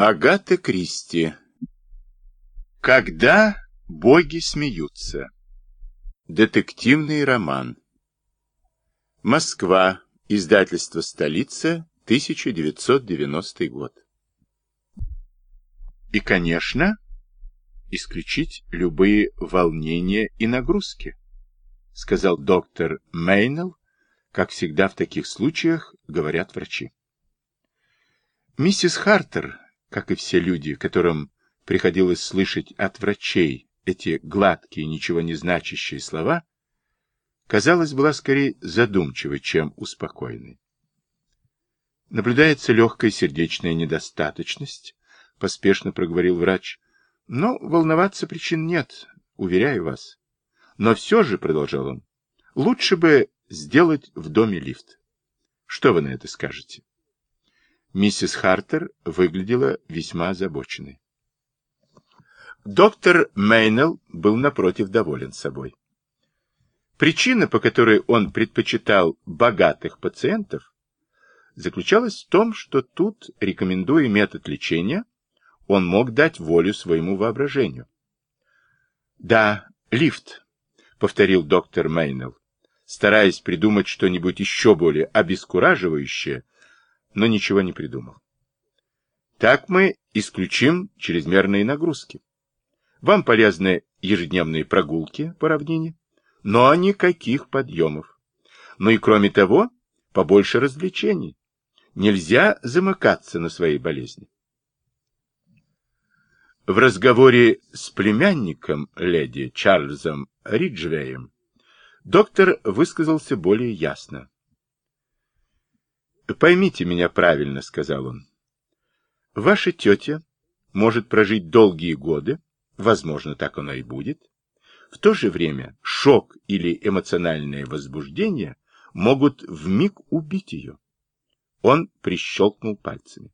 Агата Кристи. Когда боги смеются. Детективный роман. Москва. Издательство «Столица», 1990 год. И, конечно, исключить любые волнения и нагрузки, сказал доктор Мейнелл, как всегда в таких случаях говорят врачи. Миссис Хартер как и все люди, которым приходилось слышать от врачей эти гладкие, ничего не значащие слова, казалось, была скорее задумчивой, чем успокоенной. Наблюдается легкая сердечная недостаточность, поспешно проговорил врач. Но волноваться причин нет, уверяю вас. Но все же, продолжал он, лучше бы сделать в доме лифт. Что вы на это скажете? Миссис Хартер выглядела весьма озабоченной. Доктор Мейнелл был напротив доволен собой. Причина, по которой он предпочитал богатых пациентов, заключалась в том, что тут, рекомендуя метод лечения, он мог дать волю своему воображению. «Да, лифт», — повторил доктор Мейнелл, стараясь придумать что-нибудь еще более обескураживающее, но ничего не придумал. Так мы исключим чрезмерные нагрузки. Вам полезны ежедневные прогулки по равнине, но никаких подъемов. Ну и кроме того, побольше развлечений. Нельзя замыкаться на своей болезни. В разговоре с племянником леди Чарльзом Риджвеем доктор высказался более ясно. «Поймите меня правильно», — сказал он. «Ваша тетя может прожить долгие годы, возможно, так оно и будет. В то же время шок или эмоциональное возбуждение могут вмиг убить ее». Он прищелкнул пальцами.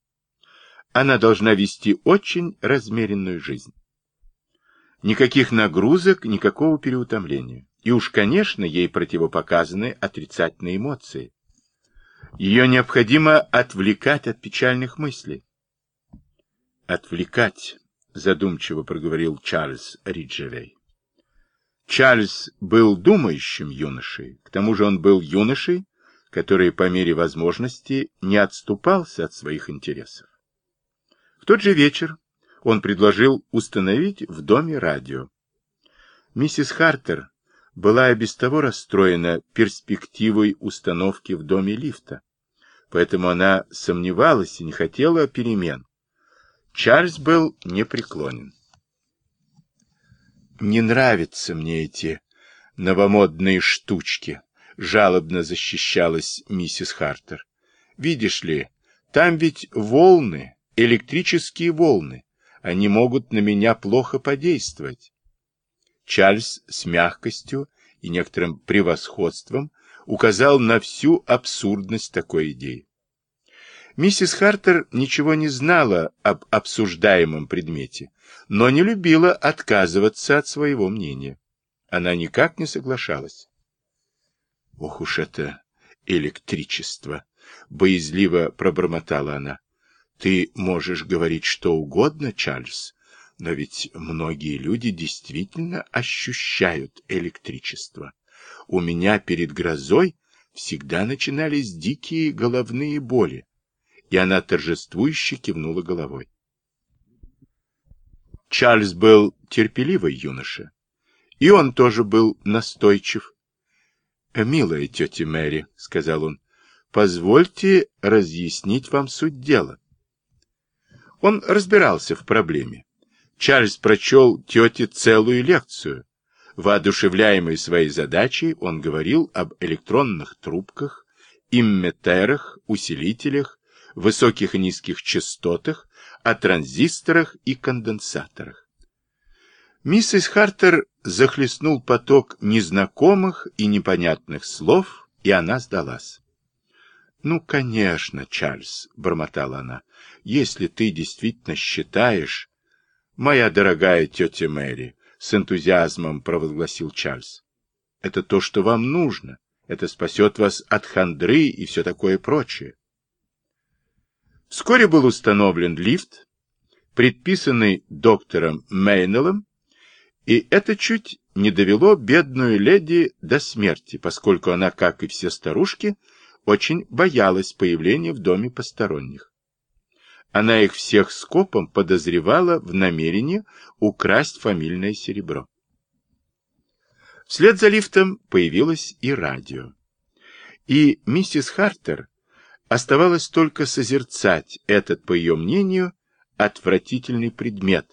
Она должна вести очень размеренную жизнь. Никаких нагрузок, никакого переутомления. И уж, конечно, ей противопоказаны отрицательные эмоции. Ее необходимо отвлекать от печальных мыслей. Отвлекать, задумчиво проговорил Чарльз Риджевей. Чарльз был думающим юношей, к тому же он был юношей, который по мере возможности не отступался от своих интересов. В тот же вечер он предложил установить в доме радио. Миссис Хартер была и без того расстроена перспективой установки в доме лифта, поэтому она сомневалась и не хотела перемен. Чарльз был непреклонен. «Не нравятся мне эти новомодные штучки», — жалобно защищалась миссис Хартер. «Видишь ли, там ведь волны, электрические волны. Они могут на меня плохо подействовать. Чарльз с мягкостью и некоторым превосходством указал на всю абсурдность такой идеи. Миссис Хартер ничего не знала об обсуждаемом предмете, но не любила отказываться от своего мнения. Она никак не соглашалась. «Ох уж это электричество!» — боязливо пробормотала она. «Ты можешь говорить что угодно, Чарльз, но ведь многие люди действительно ощущают электричество. У меня перед грозой всегда начинались дикие головные боли. И она торжествующе кивнула головой. Чарльз был терпеливый юноша. И он тоже был настойчив. «Милая тетя Мэри», — сказал он, — «позвольте разъяснить вам суть дела». Он разбирался в проблеме. Чарльз прочел тете целую лекцию. Воодушевляемый своей задачей, он говорил об электронных трубках, имметерах, усилителях, высоких и низких частотах, о транзисторах и конденсаторах. Миссис Хартер захлестнул поток незнакомых и непонятных слов, и она сдалась. «Ну, конечно, Чарльз», — бормотала она, — «если ты действительно считаешь, «Моя дорогая тетя Мэри», — с энтузиазмом провозгласил Чарльз. «Это то, что вам нужно. Это спасет вас от хандры и все такое прочее». Вскоре был установлен лифт, предписанный доктором Мейнеллом, и это чуть не довело бедную леди до смерти, поскольку она, как и все старушки, очень боялась появления в доме посторонних. Она их всех скопом подозревала в намерении украсть фамильное серебро. Вслед за лифтом появилось и радио. И миссис Хартер оставалось только созерцать этот, по ее мнению, отвратительный предмет,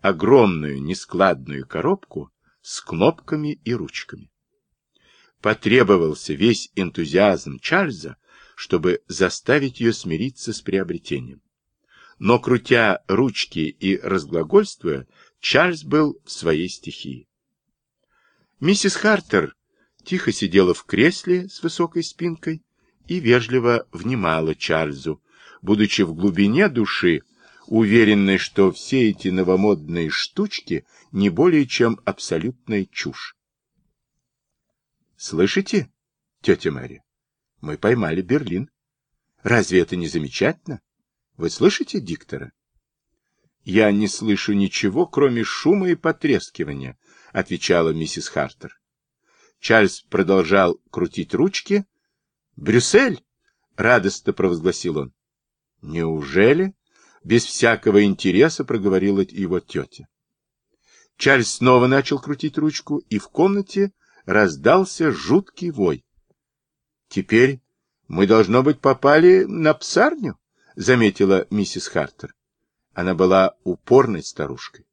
огромную нескладную коробку с кнопками и ручками. Потребовался весь энтузиазм Чарльза, чтобы заставить ее смириться с приобретением. Но, крутя ручки и разглагольствуя, Чарльз был в своей стихии. Миссис Хартер тихо сидела в кресле с высокой спинкой и вежливо внимала Чарльзу, будучи в глубине души уверенной, что все эти новомодные штучки не более чем абсолютная чушь. Слышите, тетя Мэри? Мы поймали Берлин. Разве это не замечательно? Вы слышите диктора? Я не слышу ничего, кроме шума и потрескивания, отвечала миссис Хартер. Чарльз продолжал крутить ручки. Брюссель! радостно провозгласил он. Неужели? Без всякого интереса проговорила его тетя. Чарльз снова начал крутить ручку, и в комнате раздался жуткий вой. «Теперь мы, должно быть, попали на псарню», — заметила миссис Хартер. Она была упорной старушкой.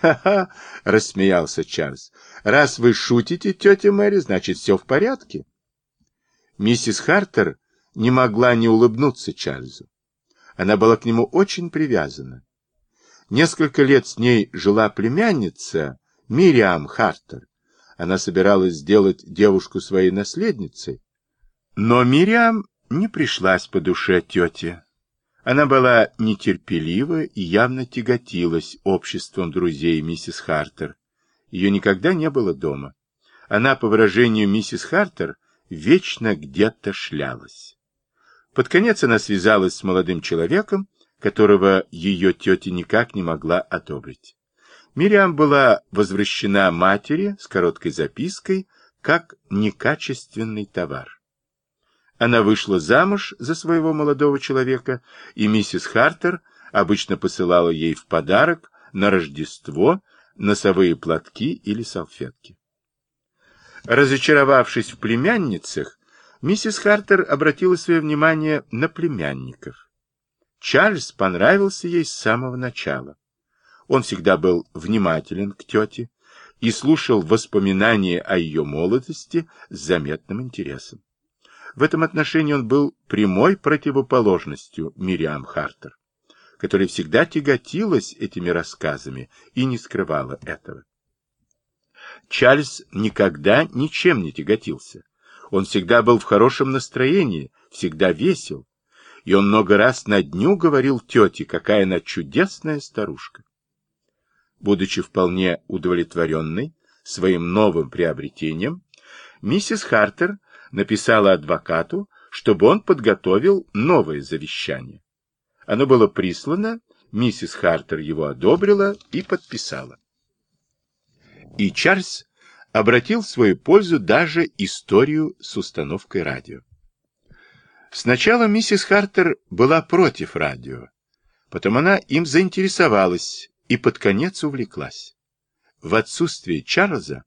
«Ха-ха!» — рассмеялся Чарльз. «Раз вы шутите, тетя Мэри, значит, все в порядке». Миссис Хартер не могла не улыбнуться Чарльзу. Она была к нему очень привязана. Несколько лет с ней жила племянница Мириам Хартер, она собиралась сделать девушку своей наследницей. Но Мириам не пришлась по душе тете. Она была нетерпелива и явно тяготилась обществом друзей миссис Хартер. Ее никогда не было дома. Она, по выражению миссис Хартер, вечно где-то шлялась. Под конец она связалась с молодым человеком, которого ее тетя никак не могла одобрить. Мириам была возвращена матери с короткой запиской, как некачественный товар. Она вышла замуж за своего молодого человека, и миссис Хартер обычно посылала ей в подарок на Рождество носовые платки или салфетки. Разочаровавшись в племянницах, миссис Хартер обратила свое внимание на племянников. Чарльз понравился ей с самого начала. Он всегда был внимателен к тете и слушал воспоминания о ее молодости с заметным интересом. В этом отношении он был прямой противоположностью Мириам Хартер, которая всегда тяготилась этими рассказами и не скрывала этого. Чарльз никогда ничем не тяготился. Он всегда был в хорошем настроении, всегда весел, и он много раз на дню говорил тете, какая она чудесная старушка. Будучи вполне удовлетворенной своим новым приобретением, миссис Хартер написала адвокату, чтобы он подготовил новое завещание. Оно было прислано, миссис Хартер его одобрила и подписала. И Чарльз обратил в свою пользу даже историю с установкой радио. Сначала миссис Хартер была против радио, потом она им заинтересовалась и под конец увлеклась. В отсутствие Чарльза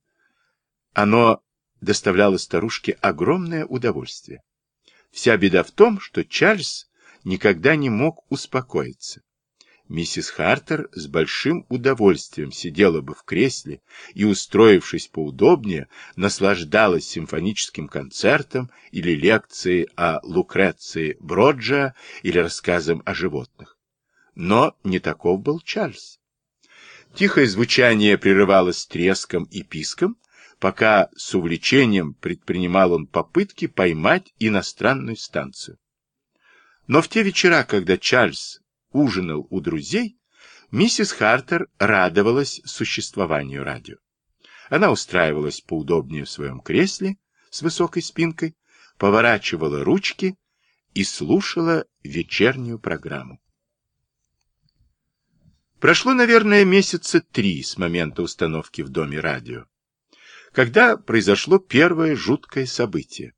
оно доставляло старушке огромное удовольствие. Вся беда в том, что Чарльз никогда не мог успокоиться. Миссис Хартер с большим удовольствием сидела бы в кресле и, устроившись поудобнее, наслаждалась симфоническим концертом или лекцией о Лукреции Броджа или рассказом о животных. Но не таков был Чарльз. Тихое звучание прерывалось треском и писком, пока с увлечением предпринимал он попытки поймать иностранную станцию. Но в те вечера, когда Чарльз ужинал у друзей, миссис Хартер радовалась существованию радио. Она устраивалась поудобнее в своем кресле с высокой спинкой, поворачивала ручки и слушала вечернюю программу. Прошло, наверное, месяца три с момента установки в доме радио, когда произошло первое жуткое событие.